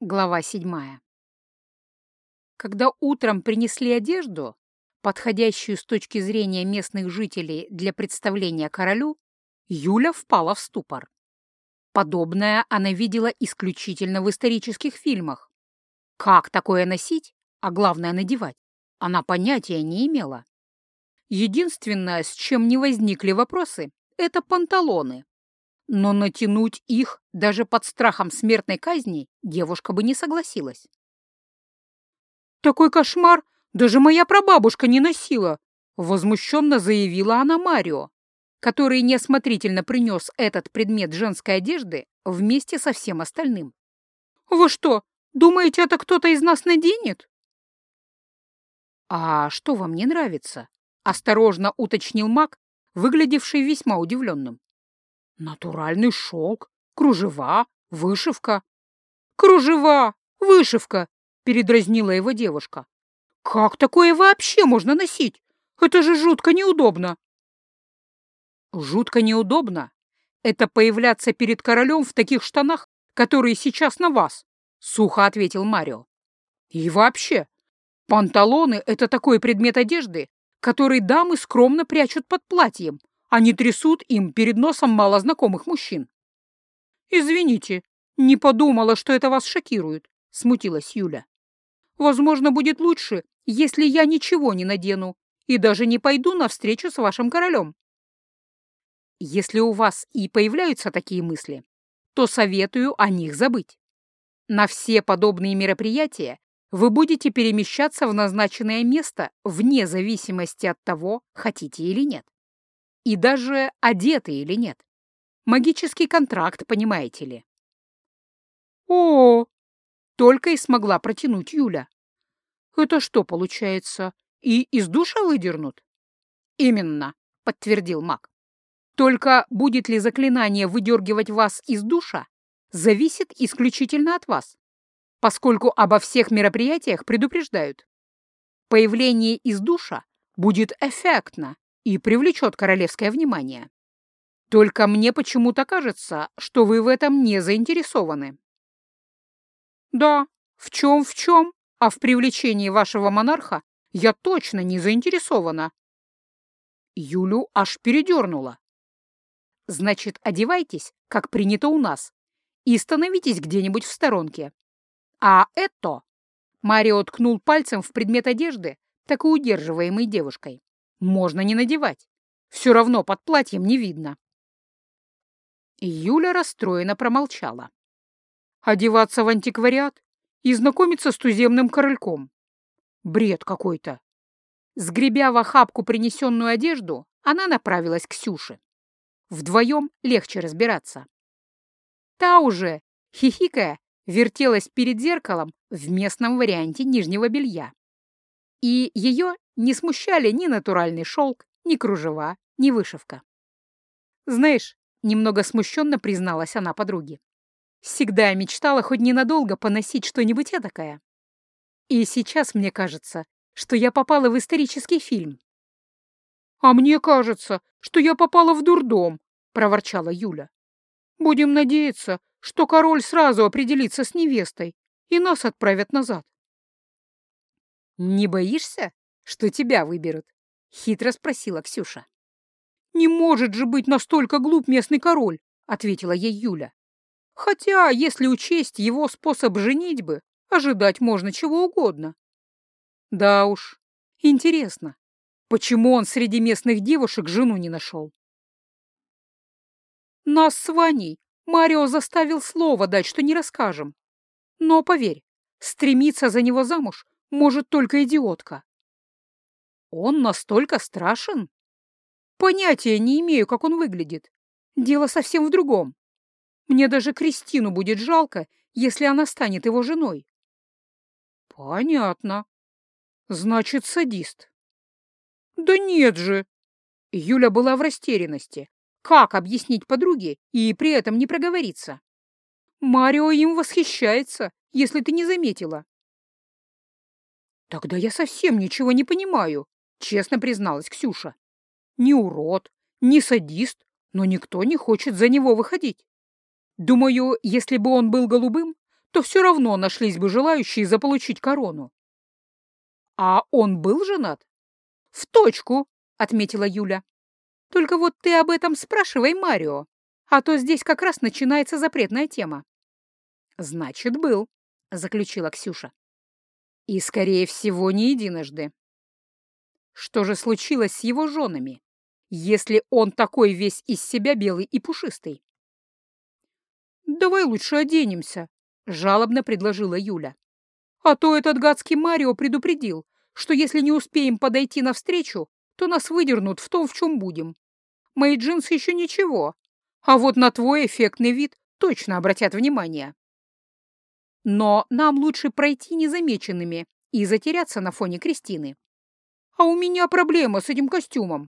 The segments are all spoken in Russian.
Глава седьмая. Когда утром принесли одежду, подходящую с точки зрения местных жителей для представления королю, Юля впала в ступор. Подобное она видела исключительно в исторических фильмах. Как такое носить, а главное надевать, она понятия не имела. Единственное, с чем не возникли вопросы, это панталоны. Но натянуть их даже под страхом смертной казни девушка бы не согласилась. «Такой кошмар даже моя прабабушка не носила!» — возмущенно заявила она Марио, который неосмотрительно принес этот предмет женской одежды вместе со всем остальным. «Вы что, думаете, это кто-то из нас наденет?» «А что вам не нравится?» — осторожно уточнил маг, выглядевший весьма удивленным. Натуральный шелк, кружева, вышивка. Кружева, вышивка, передразнила его девушка. Как такое вообще можно носить? Это же жутко неудобно. Жутко неудобно. Это появляться перед королем в таких штанах, которые сейчас на вас, сухо ответил Марио. И вообще, панталоны — это такой предмет одежды, который дамы скромно прячут под платьем, они трясут им перед носом малознакомых мужчин. «Извините, не подумала, что это вас шокирует», — смутилась Юля. «Возможно, будет лучше, если я ничего не надену и даже не пойду навстречу с вашим королем». Если у вас и появляются такие мысли, то советую о них забыть. На все подобные мероприятия вы будете перемещаться в назначенное место вне зависимости от того, хотите или нет и даже одеты или нет. Магический контракт, понимаете ли. О, только и смогла протянуть Юля. Это что получается? И из душа выдернут? Именно, подтвердил маг. Только будет ли заклинание выдергивать вас из душа, зависит исключительно от вас, поскольку обо всех мероприятиях предупреждают. Появление из душа будет эффектно и привлечет королевское внимание. Только мне почему-то кажется, что вы в этом не заинтересованы. Да, в чем в чем, а в привлечении вашего монарха я точно не заинтересована. Юлю аж передернула. Значит, одевайтесь, как принято у нас, и становитесь где-нибудь в сторонке. А это... Марио ткнул пальцем в предмет одежды, так и удерживаемый девушкой. Можно не надевать. Все равно под платьем не видно. Юля расстроенно промолчала. Одеваться в антиквариат и знакомиться с туземным корольком. Бред какой-то. Сгребя в охапку принесенную одежду, она направилась к Сюше. Вдвоем легче разбираться. Та уже, хихикая, вертелась перед зеркалом в местном варианте нижнего белья. И ее не смущали ни натуральный шелк, ни кружева, ни вышивка. «Знаешь», — немного смущенно призналась она подруге, «всегда мечтала хоть ненадолго поносить что-нибудь этакое. И сейчас мне кажется, что я попала в исторический фильм». «А мне кажется, что я попала в дурдом», — проворчала Юля. «Будем надеяться, что король сразу определится с невестой и нас отправят назад». «Не боишься?» что тебя выберут?» — хитро спросила Ксюша. «Не может же быть настолько глуп местный король!» — ответила ей Юля. «Хотя, если учесть его способ женитьбы, ожидать можно чего угодно». «Да уж, интересно, почему он среди местных девушек жену не нашел?» «Нас с Ваней Марио заставил слово дать, что не расскажем. Но, поверь, стремиться за него замуж может только идиотка. Он настолько страшен? Понятия не имею, как он выглядит. Дело совсем в другом. Мне даже Кристину будет жалко, если она станет его женой. Понятно. Значит, садист. Да нет же. Юля была в растерянности. Как объяснить подруге и при этом не проговориться? Марио им восхищается, если ты не заметила. Тогда я совсем ничего не понимаю, Честно призналась Ксюша. Не урод, не садист, но никто не хочет за него выходить. Думаю, если бы он был голубым, то все равно нашлись бы желающие заполучить корону. А он был женат? В точку, отметила Юля. Только вот ты об этом спрашивай Марио, а то здесь как раз начинается запретная тема. Значит, был, заключила Ксюша. И, скорее всего, не единожды. Что же случилось с его женами, если он такой весь из себя белый и пушистый? «Давай лучше оденемся», — жалобно предложила Юля. «А то этот гадский Марио предупредил, что если не успеем подойти навстречу, то нас выдернут в том, в чем будем. Мои джинсы еще ничего, а вот на твой эффектный вид точно обратят внимание. Но нам лучше пройти незамеченными и затеряться на фоне Кристины. А у меня проблема с этим костюмом.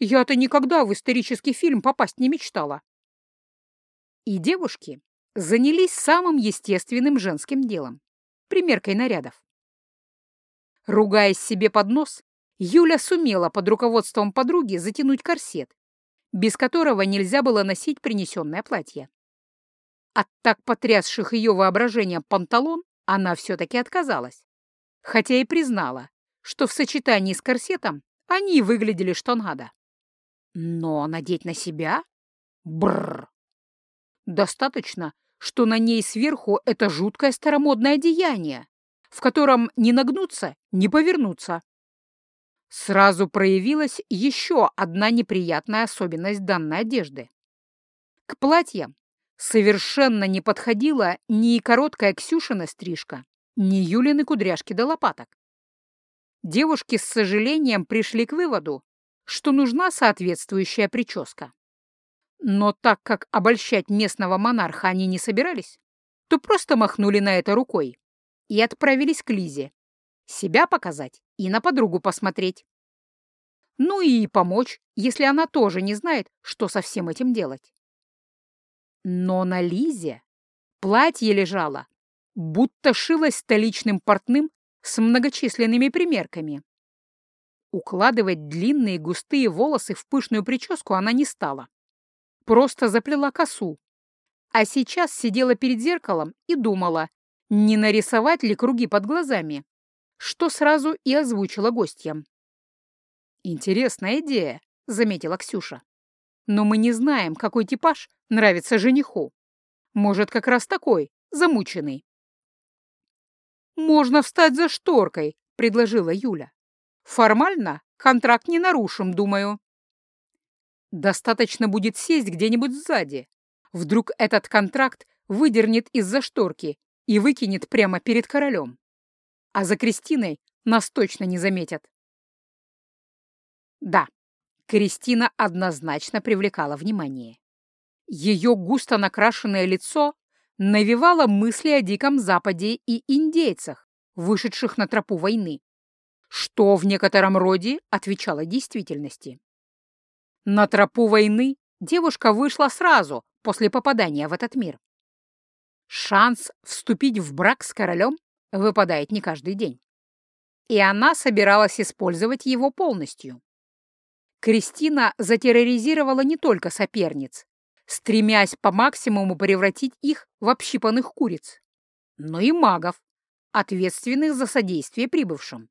Я-то никогда в исторический фильм попасть не мечтала. И девушки занялись самым естественным женским делом — примеркой нарядов. Ругаясь себе под нос, Юля сумела под руководством подруги затянуть корсет, без которого нельзя было носить принесенное платье. От так потрясших ее воображения панталон она все-таки отказалась, хотя и признала, что в сочетании с корсетом они выглядели что надо. Но надеть на себя? Бррр! Достаточно, что на ней сверху это жуткое старомодное одеяние, в котором не нагнуться, не повернуться. Сразу проявилась еще одна неприятная особенность данной одежды. К платьям совершенно не подходила ни короткая Ксюшина стрижка, ни Юлины кудряшки до лопаток. Девушки с сожалением пришли к выводу, что нужна соответствующая прическа. Но так как обольщать местного монарха они не собирались, то просто махнули на это рукой и отправились к Лизе. Себя показать и на подругу посмотреть. Ну и помочь, если она тоже не знает, что со всем этим делать. Но на Лизе платье лежало, будто шилось столичным портным с многочисленными примерками. Укладывать длинные густые волосы в пышную прическу она не стала просто заплела косу. А сейчас сидела перед зеркалом и думала, не нарисовать ли круги под глазами, что сразу и озвучила гостьям. «Интересная идея», — заметила Ксюша. «Но мы не знаем, какой типаж нравится жениху. Может, как раз такой, замученный». «Можно встать за шторкой», — предложила Юля. «Формально контракт не нарушим, думаю». Достаточно будет сесть где-нибудь сзади. Вдруг этот контракт выдернет из-за шторки и выкинет прямо перед королем. А за Кристиной нас точно не заметят. Да, Кристина однозначно привлекала внимание. Ее густо накрашенное лицо навевало мысли о Диком Западе и индейцах, вышедших на тропу войны, что в некотором роде отвечало действительности. На тропу войны девушка вышла сразу после попадания в этот мир. Шанс вступить в брак с королем выпадает не каждый день. И она собиралась использовать его полностью. Кристина затерроризировала не только соперниц, стремясь по максимуму превратить их в общипанных куриц, но и магов, ответственных за содействие прибывшим.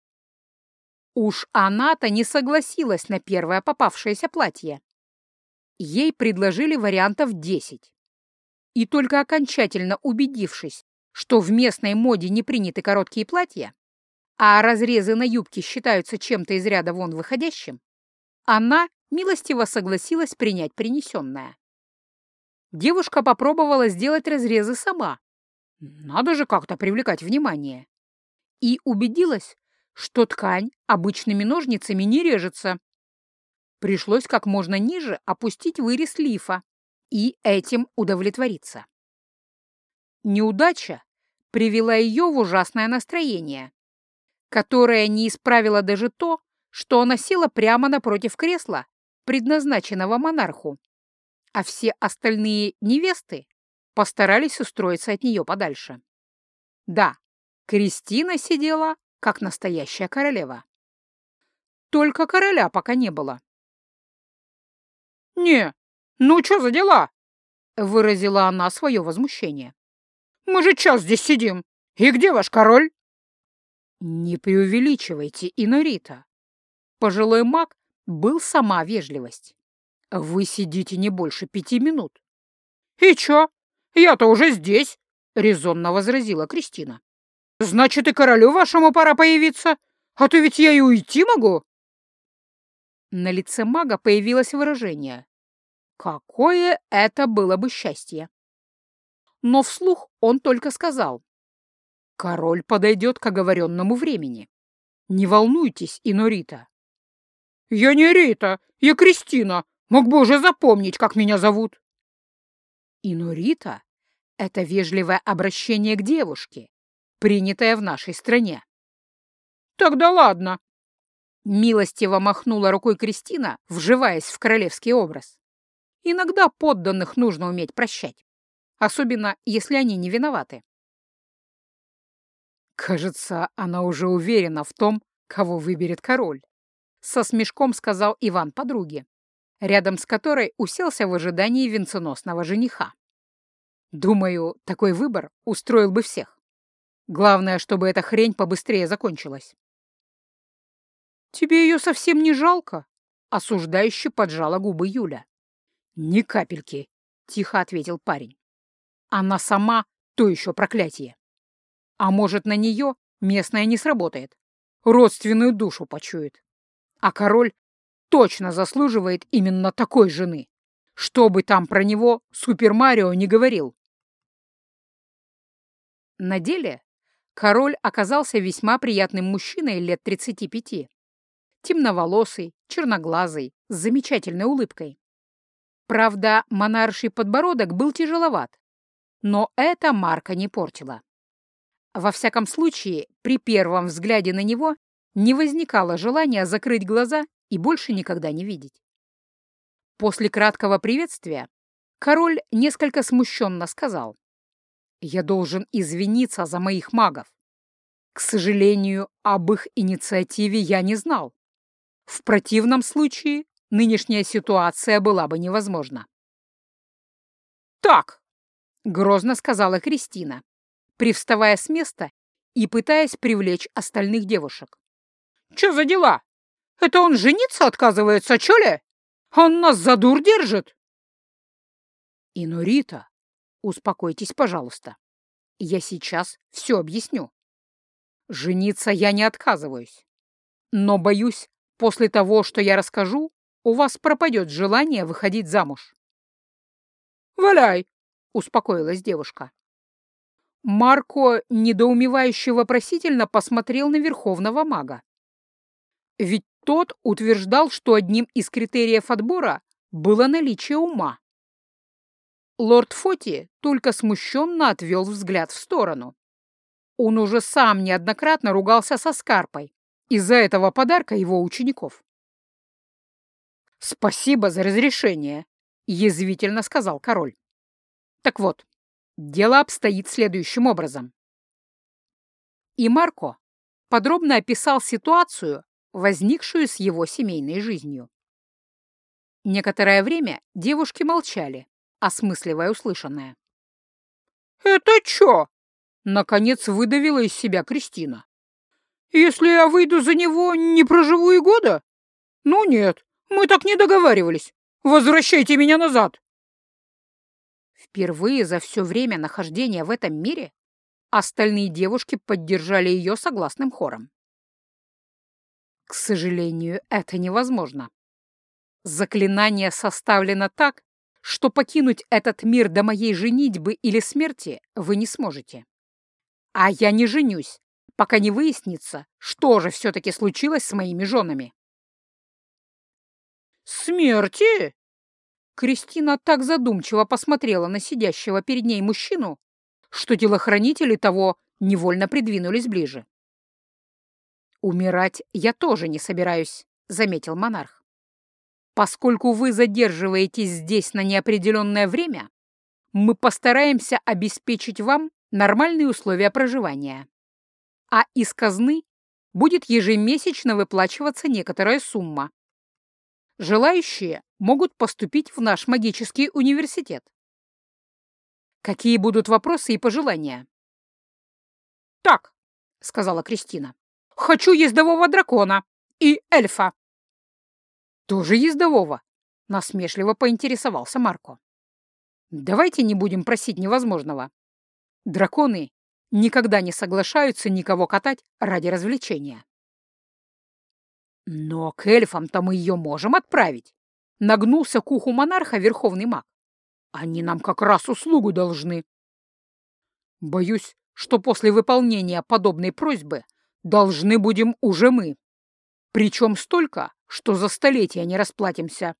Уж она-то не согласилась на первое попавшееся платье. Ей предложили вариантов десять. И только окончательно убедившись, что в местной моде не приняты короткие платья, а разрезы на юбке считаются чем-то из ряда вон выходящим, она милостиво согласилась принять принесенное. Девушка попробовала сделать разрезы сама. Надо же как-то привлекать внимание. И убедилась, что ткань обычными ножницами не режется. Пришлось как можно ниже опустить вырез лифа и этим удовлетвориться. Неудача привела ее в ужасное настроение, которое не исправило даже то, что она села прямо напротив кресла, предназначенного монарху, а все остальные невесты постарались устроиться от нее подальше. Да, Кристина сидела как настоящая королева. Только короля пока не было. «Не, ну что за дела?» — выразила она свое возмущение. Мы же час здесь сидим. И где ваш король?» «Не преувеличивайте, Инорита». Пожилой маг был сама вежливость. «Вы сидите не больше пяти минут». «И чё? Я-то уже здесь», — резонно возразила Кристина. «Значит, и королю вашему пора появиться, а то ведь я и уйти могу». На лице мага появилось выражение. Какое это было бы счастье! Но вслух он только сказал. Король подойдет к оговоренному времени. Не волнуйтесь, Инорита. Я не Рита, я Кристина. Мог бы уже запомнить, как меня зовут. Инорита — это вежливое обращение к девушке, принятое в нашей стране. Тогда ладно. Милостиво махнула рукой Кристина, вживаясь в королевский образ. Иногда подданных нужно уметь прощать, особенно если они не виноваты. Кажется, она уже уверена в том, кого выберет король. Со смешком сказал Иван подруге, рядом с которой уселся в ожидании венценосного жениха. Думаю, такой выбор устроил бы всех. Главное, чтобы эта хрень побыстрее закончилась. «Тебе ее совсем не жалко?» — осуждающе поджала губы Юля. «Ни капельки», — тихо ответил парень. «Она сама то еще проклятие. А может, на нее местная не сработает, родственную душу почует. А король точно заслуживает именно такой жены, что бы там про него Супер Марио не говорил. На деле король оказался весьма приятным мужчиной лет 35. Темноволосый, черноглазый, с замечательной улыбкой. Правда, монарший подбородок был тяжеловат, но это Марка не портила. Во всяком случае, при первом взгляде на него не возникало желания закрыть глаза и больше никогда не видеть. После краткого приветствия король несколько смущенно сказал, «Я должен извиниться за моих магов. К сожалению, об их инициативе я не знал. В противном случае нынешняя ситуация была бы невозможна». «Так!» — грозно сказала Кристина, привставая с места и пытаясь привлечь остальных девушек. «Че за дела? Это он жениться отказывается, чё ли? Он нас за дур держит?» «Инурита, успокойтесь, пожалуйста. Я сейчас все объясню. Жениться я не отказываюсь. Но, боюсь, после того, что я расскажу, у вас пропадет желание выходить замуж». «Валяй!» — успокоилась девушка. Марко недоумевающе вопросительно посмотрел на верховного мага. Ведь тот утверждал, что одним из критериев отбора было наличие ума. Лорд Фоти только смущенно отвел взгляд в сторону. Он уже сам неоднократно ругался со Скарпой из-за этого подарка его учеников. «Спасибо за разрешение», — язвительно сказал король. «Так вот, Дело обстоит следующим образом. И Марко подробно описал ситуацию, возникшую с его семейной жизнью. Некоторое время девушки молчали, осмысливая услышанное. «Это чё?» — наконец выдавила из себя Кристина. «Если я выйду за него, не проживу и года? Ну нет, мы так не договаривались. Возвращайте меня назад!» Впервые за все время нахождения в этом мире остальные девушки поддержали ее согласным хором. К сожалению, это невозможно. Заклинание составлено так, что покинуть этот мир до моей женитьбы или смерти вы не сможете. А я не женюсь, пока не выяснится, что же все-таки случилось с моими женами. «Смерти?» Кристина так задумчиво посмотрела на сидящего перед ней мужчину, что телохранители того невольно придвинулись ближе. «Умирать я тоже не собираюсь», — заметил монарх. «Поскольку вы задерживаетесь здесь на неопределенное время, мы постараемся обеспечить вам нормальные условия проживания. А из казны будет ежемесячно выплачиваться некоторая сумма, Желающие могут поступить в наш магический университет. Какие будут вопросы и пожелания? «Так», — сказала Кристина, — «хочу ездового дракона и эльфа». «Тоже ездового?» — насмешливо поинтересовался Марко. «Давайте не будем просить невозможного. Драконы никогда не соглашаются никого катать ради развлечения». «Но к эльфам-то мы ее можем отправить», — нагнулся к уху монарха верховный маг. «Они нам как раз услугу должны». «Боюсь, что после выполнения подобной просьбы должны будем уже мы. Причем столько, что за столетия не расплатимся.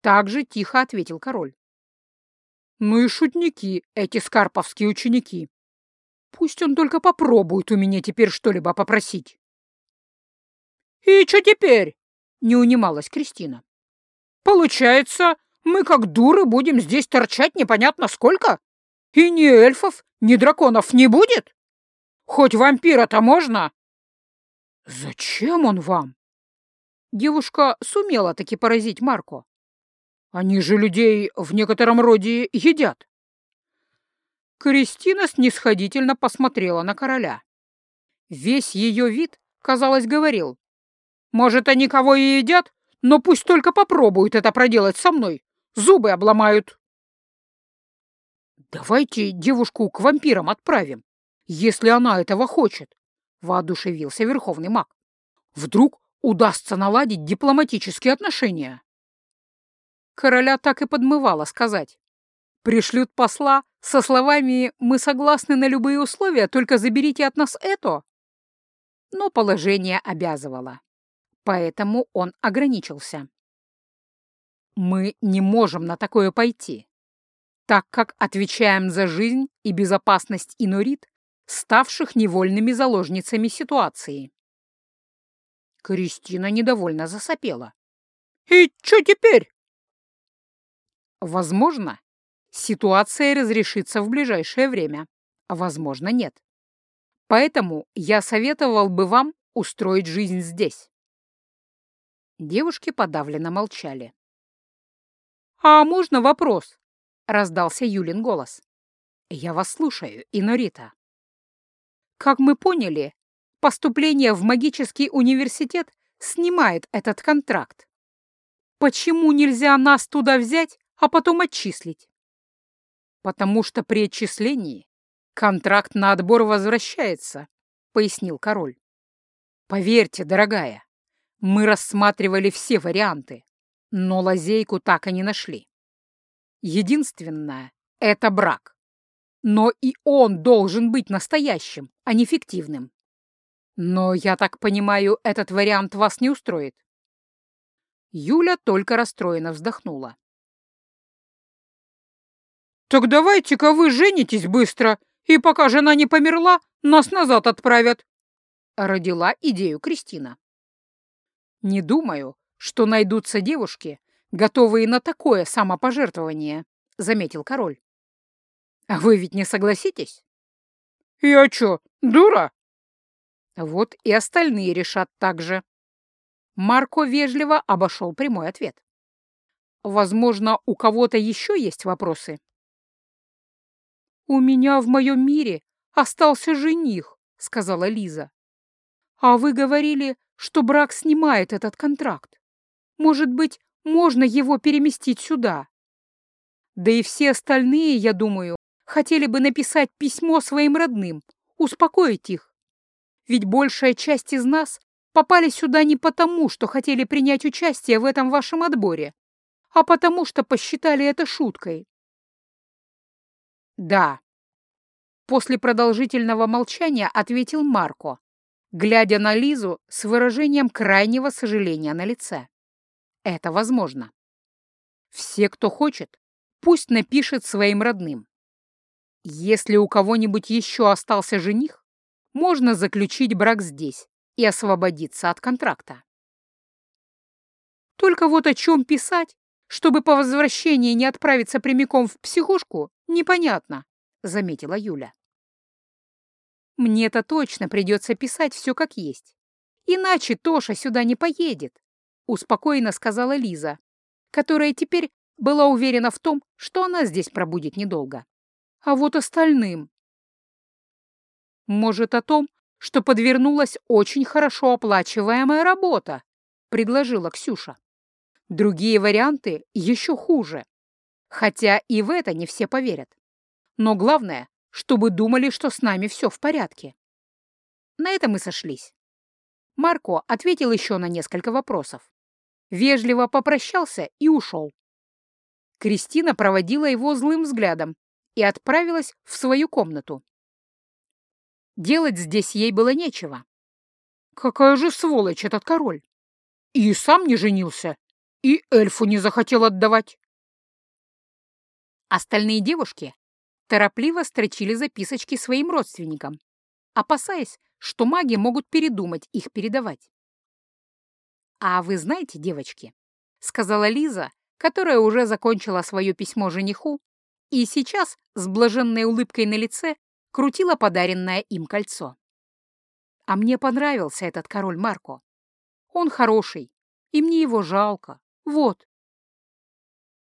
Так же тихо ответил король. Ну и шутники, эти скарповские ученики. Пусть он только попробует у меня теперь что-либо попросить. «И что теперь?» — не унималась Кристина. «Получается, мы как дуры будем здесь торчать непонятно сколько? И ни эльфов, ни драконов не будет? Хоть вампира-то можно?» «Зачем он вам?» Девушка сумела таки поразить Марко. «Они же людей в некотором роде едят». Кристина снисходительно посмотрела на короля. Весь ее вид, казалось, говорил. «Может, они кого и едят, но пусть только попробуют это проделать со мной. Зубы обломают». «Давайте девушку к вампирам отправим, если она этого хочет», — воодушевился верховный маг. «Вдруг удастся наладить дипломатические отношения?» Короля так и подмывало сказать. Пришлют посла со словами «Мы согласны на любые условия, только заберите от нас это». Но положение обязывало. Поэтому он ограничился. «Мы не можем на такое пойти так как отвечаем за жизнь и безопасность инорит, ставших невольными заложницами ситуации. Кристина недовольно засопела. «И что теперь?» Возможно, ситуация разрешится в ближайшее время, а возможно, нет. Поэтому я советовал бы вам устроить жизнь здесь. Девушки подавленно молчали. «А можно вопрос?» раздался Юлин голос. «Я вас слушаю, Инорита». «Как мы поняли, поступление в магический университет снимает этот контракт. Почему нельзя нас туда взять, а потом отчислить?» «Потому что при отчислении контракт на отбор возвращается», — пояснил король. «Поверьте, дорогая, мы рассматривали все варианты, но лазейку так и не нашли. Единственное — это брак. Но и он должен быть настоящим, а не фиктивным. Но, я так понимаю, этот вариант вас не устроит. Юля только расстроенно вздохнула. «Так давайте-ка вы женитесь быстро, и пока жена не померла, нас назад отправят», — родила идею Кристина. «Не думаю, что найдутся девушки, готовые на такое самопожертвование», — заметил король. «А вы ведь не согласитесь?» «Я чё, дура?» Вот и остальные решат так же. Марко вежливо обошел прямой ответ. «Возможно, у кого-то еще есть вопросы?» «У меня в моем мире остался жених», — сказала Лиза. «А вы говорили, что брак снимает этот контракт. Может быть, можно его переместить сюда. Да и все остальные, я думаю, хотели бы написать письмо своим родным, успокоить их. Ведь большая часть из нас попали сюда не потому, что хотели принять участие в этом вашем отборе, а потому что посчитали это шуткой. Да. После продолжительного молчания ответил Марко, глядя на Лизу с выражением крайнего сожаления на лице. Это возможно. Все, кто хочет, пусть напишет своим родным. Если у кого-нибудь еще остался жених, можно заключить брак здесь и освободиться от контракта. Только вот о чем писать, чтобы по возвращении не отправиться прямиком в психушку, непонятно, заметила Юля. Мне-то точно придется писать все как есть. Иначе Тоша сюда не поедет успокоенно сказала Лиза, которая теперь была уверена в том, что она здесь пробудет недолго. А вот остальным... Может, о том, что подвернулась очень хорошо оплачиваемая работа, предложила Ксюша. Другие варианты еще хуже. Хотя и в это не все поверят. Но главное, чтобы думали, что с нами все в порядке. На это мы сошлись. Марко ответил еще на несколько вопросов. Вежливо попрощался и ушел. Кристина проводила его злым взглядом и отправилась в свою комнату. Делать здесь ей было нечего. Какая же сволочь этот король! И сам не женился, и эльфу не захотел отдавать. Остальные девушки торопливо строчили записочки своим родственникам, опасаясь, что маги могут передумать их передавать. «А вы знаете, девочки», — сказала Лиза, которая уже закончила свое письмо жениху и сейчас с блаженной улыбкой на лице крутила подаренное им кольцо. А мне понравился этот король Марко. Он хороший, и мне его жалко. Вот.